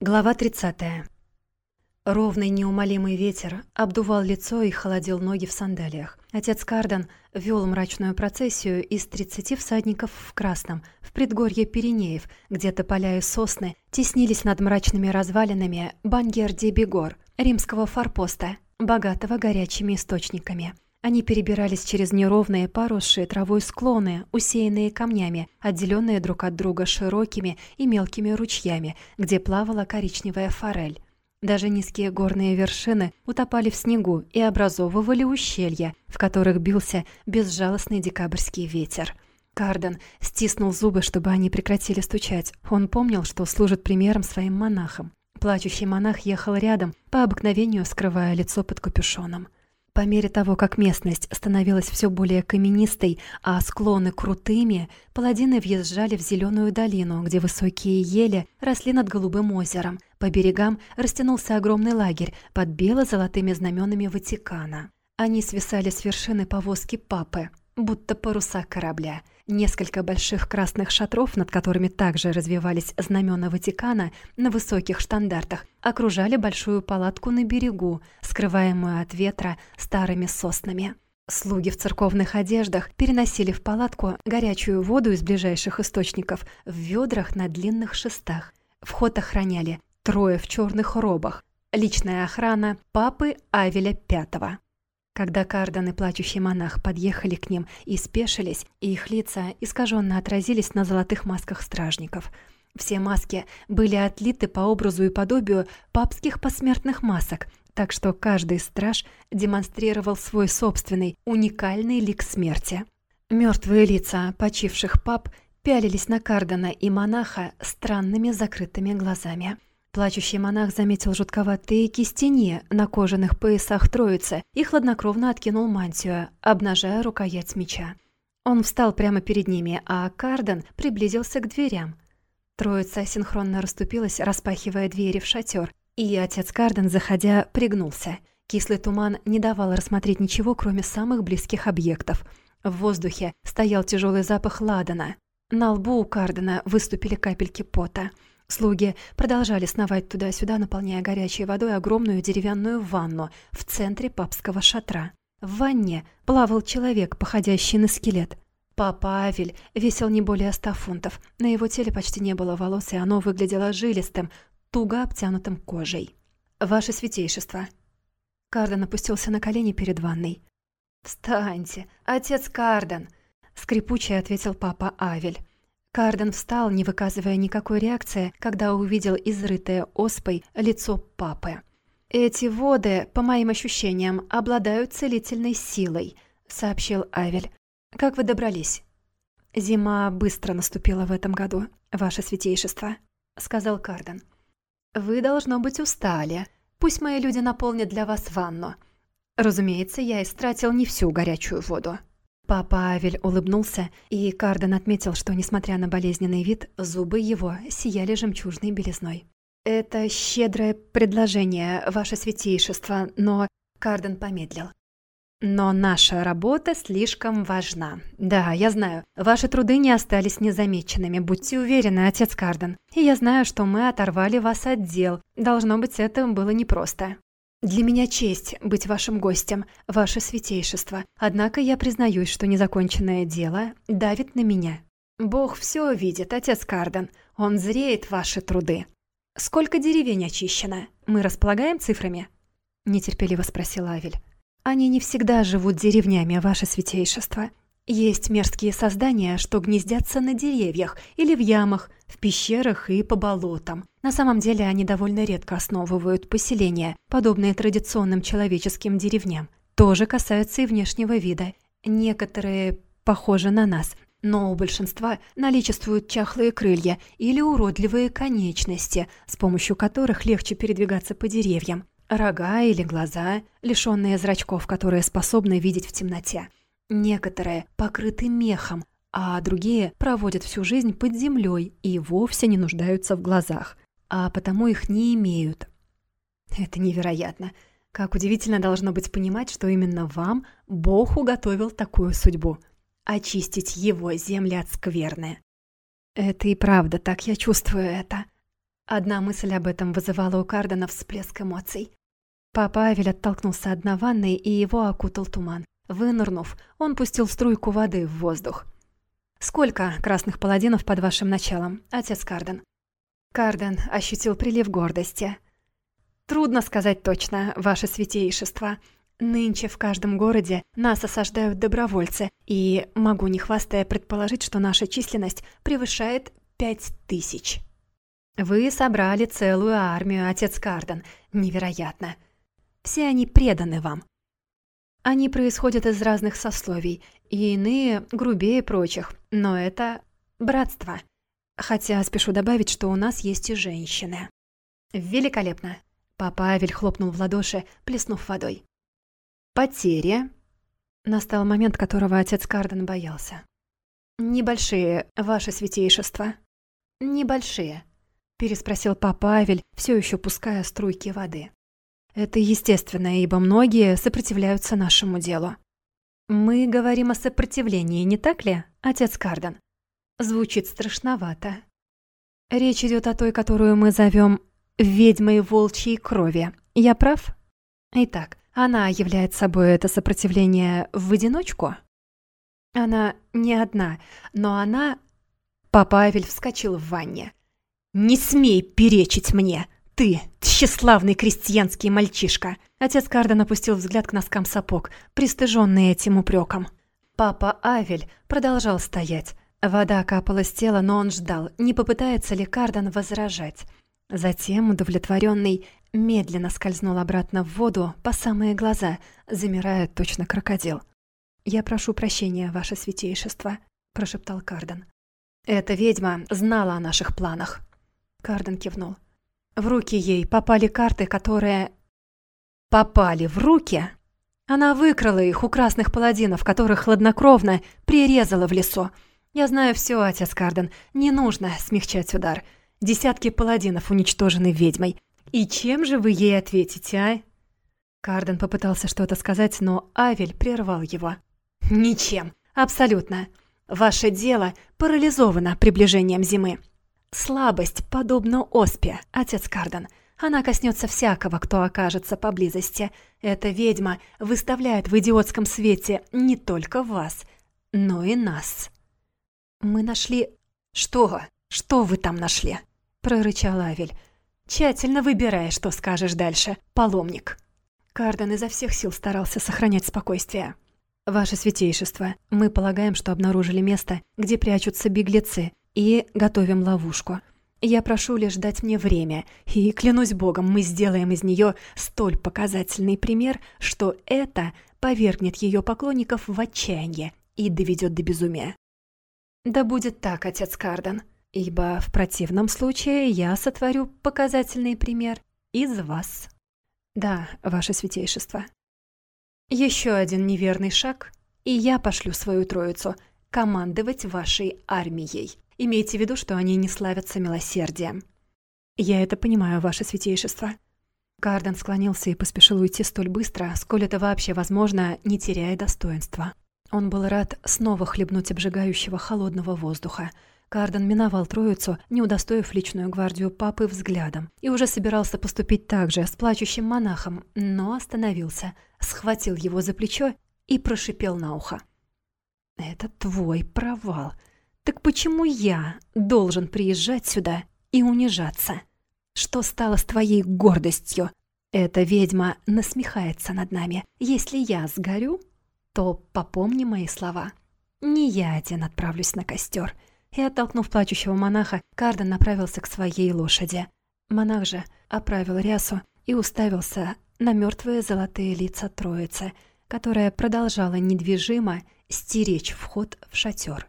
Глава 30. Ровный неумолимый ветер обдувал лицо и холодил ноги в сандалиях. Отец Карден вел мрачную процессию из 30 всадников в красном, в предгорье Пиренеев, где тополя и сосны теснились над мрачными развалинами Баньер-де-Бигор, римского форпоста, богатого горячими источниками. Они перебирались через неровные, поросшие травой склоны, усеянные камнями, отделенные друг от друга широкими и мелкими ручьями, где плавала коричневая форель. Даже низкие горные вершины утопали в снегу и образовывали ущелья, в которых бился безжалостный декабрьский ветер. Карден стиснул зубы, чтобы они прекратили стучать. Он помнил, что служит примером своим монахам. Плачущий монах ехал рядом, по обыкновению скрывая лицо под капюшоном. По мере того, как местность становилась все более каменистой, а склоны крутыми, паладины въезжали в зеленую долину, где высокие ели росли над голубым озером. По берегам растянулся огромный лагерь под бело-золотыми знаменами Ватикана. Они свисали с вершины повозки папы, будто паруса корабля. Несколько больших красных шатров, над которыми также развивались знамена Ватикана на высоких штандартах, окружали большую палатку на берегу, скрываемую от ветра старыми соснами. Слуги в церковных одеждах переносили в палатку горячую воду из ближайших источников в ведрах на длинных шестах. Вход охраняли трое в черных робах, личная охрана папы Авеля Пятого. Когда Карден и плачущий монах подъехали к ним и спешились, их лица искаженно отразились на золотых масках стражников. Все маски были отлиты по образу и подобию папских посмертных масок, так что каждый страж демонстрировал свой собственный, уникальный лик смерти. Мертвые лица почивших пап пялились на Кардена и монаха странными закрытыми глазами. Плачущий монах заметил жутковатые кистени на кожаных поясах троицы и хладнокровно откинул мантию, обнажая рукоять меча. Он встал прямо перед ними, а Карден приблизился к дверям. Троица синхронно расступилась, распахивая двери в шатер, и отец Карден, заходя, пригнулся. Кислый туман не давал рассмотреть ничего, кроме самых близких объектов. В воздухе стоял тяжелый запах ладана. На лбу у Кардена выступили капельки пота – Слуги продолжали сновать туда-сюда, наполняя горячей водой огромную деревянную ванну в центре папского шатра. В ванне плавал человек, походящий на скелет. Папа Авель весил не более ста фунтов. На его теле почти не было волос, и оно выглядело жилистым, туго обтянутым кожей. «Ваше святейшество!» Карден опустился на колени перед ванной. «Встаньте, отец Карден!» — скрипуче ответил папа Авель. Карден встал, не выказывая никакой реакции, когда увидел изрытое оспой лицо папы. «Эти воды, по моим ощущениям, обладают целительной силой», — сообщил Авель. «Как вы добрались?» «Зима быстро наступила в этом году, ваше святейшество», — сказал Карден. «Вы, должно быть, устали. Пусть мои люди наполнят для вас ванну. Разумеется, я истратил не всю горячую воду». Папа Авель улыбнулся, и Карден отметил, что, несмотря на болезненный вид, зубы его сияли жемчужной белизной. «Это щедрое предложение, ваше святейшество, но...» Карден помедлил. «Но наша работа слишком важна. Да, я знаю, ваши труды не остались незамеченными, будьте уверены, отец Карден. И я знаю, что мы оторвали вас от дел. Должно быть, это было непросто. «Для меня честь быть вашим гостем, ваше святейшество. Однако я признаюсь, что незаконченное дело давит на меня. Бог все видит, отец Карден. Он зреет ваши труды. Сколько деревень очищено? Мы располагаем цифрами?» Нетерпеливо спросил Авель. «Они не всегда живут деревнями, ваше святейшество. Есть мерзкие создания, что гнездятся на деревьях или в ямах, в пещерах и по болотам. На самом деле они довольно редко основывают поселения, подобные традиционным человеческим деревням. Тоже касается и внешнего вида. Некоторые похожи на нас, но у большинства наличествуют чахлые крылья или уродливые конечности, с помощью которых легче передвигаться по деревьям. Рога или глаза, лишённые зрачков, которые способны видеть в темноте. Некоторые покрыты мехом, а другие проводят всю жизнь под землей и вовсе не нуждаются в глазах, а потому их не имеют. Это невероятно. Как удивительно должно быть понимать, что именно вам Бог уготовил такую судьбу — очистить его земли от скверны. Это и правда, так я чувствую это. Одна мысль об этом вызывала у Кардена всплеск эмоций. Папа Авель оттолкнулся от ванной, и его окутал туман. Вынырнув, он пустил струйку воды в воздух. «Сколько красных паладинов под вашим началом, отец Карден?» Карден ощутил прилив гордости. «Трудно сказать точно, ваше святейшество. Нынче в каждом городе нас осаждают добровольцы, и могу не хвастая предположить, что наша численность превышает пять тысяч». «Вы собрали целую армию, отец Карден. Невероятно. Все они преданы вам. Они происходят из разных сословий, и иные грубее прочих, но это братство. Хотя спешу добавить, что у нас есть и женщины. Великолепно. Папа Авель хлопнул в ладоши, плеснув водой. Потери. Настал момент, которого отец Карден боялся. «Небольшие, ваше святейшество». «Небольшие», — переспросил папа Авель, все еще пуская струйки воды. «Это естественно, ибо многие сопротивляются нашему делу». «Мы говорим о сопротивлении, не так ли, отец Карден?» Звучит страшновато. Речь идет о той, которую мы зовем «ведьмой волчьей крови». Я прав? Итак, она являет собой это сопротивление в одиночку? Она не одна, но она... Папа Авель вскочил в ванне. «Не смей перечить мне! Ты, тщеславный крестьянский мальчишка!» Отец Карден опустил взгляд к носкам сапог, пристыженный этим упреком. Папа Авель продолжал стоять, Вода капала с тела, но он ждал, не попытается ли Карден возражать. Затем, удовлетворенный, медленно скользнул обратно в воду по самые глаза, замирая точно крокодил. «Я прошу прощения, ваше святейшество», — прошептал Карден. «Эта ведьма знала о наших планах». Карден кивнул. В руки ей попали карты, которые... Попали в руки? Она выкрала их у красных паладинов, которых хладнокровно прирезала в лесу. «Я знаю все, отец Карден. Не нужно смягчать удар. Десятки паладинов уничтожены ведьмой. И чем же вы ей ответите, а?» Карден попытался что-то сказать, но Авель прервал его. «Ничем. Абсолютно. Ваше дело парализовано приближением зимы. Слабость подобна оспе, отец Карден. Она коснется всякого, кто окажется поблизости. Эта ведьма выставляет в идиотском свете не только вас, но и нас». «Мы нашли...» «Что? Что вы там нашли?» — прорычал Авель. «Тщательно выбирая, что скажешь дальше, паломник». Карден изо всех сил старался сохранять спокойствие. «Ваше святейшество, мы полагаем, что обнаружили место, где прячутся беглецы, и готовим ловушку. Я прошу лишь дать мне время, и, клянусь богом, мы сделаем из нее столь показательный пример, что это повергнет ее поклонников в отчаяние и доведет до безумия. Да будет так, отец Карден, ибо в противном случае я сотворю показательный пример из вас. Да, ваше святейшество. Еще один неверный шаг, и я пошлю свою троицу командовать вашей армией. Имейте в виду, что они не славятся милосердием. Я это понимаю, ваше святейшество. Карден склонился и поспешил уйти столь быстро, сколь это вообще возможно, не теряя достоинства. Он был рад снова хлебнуть обжигающего холодного воздуха. Карден миновал троицу, не удостоив личную гвардию папы взглядом, и уже собирался поступить так же с плачущим монахом, но остановился, схватил его за плечо и прошипел на ухо. «Это твой провал. Так почему я должен приезжать сюда и унижаться? Что стало с твоей гордостью? Эта ведьма насмехается над нами. Если я сгорю, то попомни мои слова. Не я один отправлюсь на костер. И, оттолкнув плачущего монаха, Карден направился к своей лошади. Монах же оправил рясу и уставился на мертвые золотые лица троицы, которая продолжала недвижимо стеречь вход в шатер.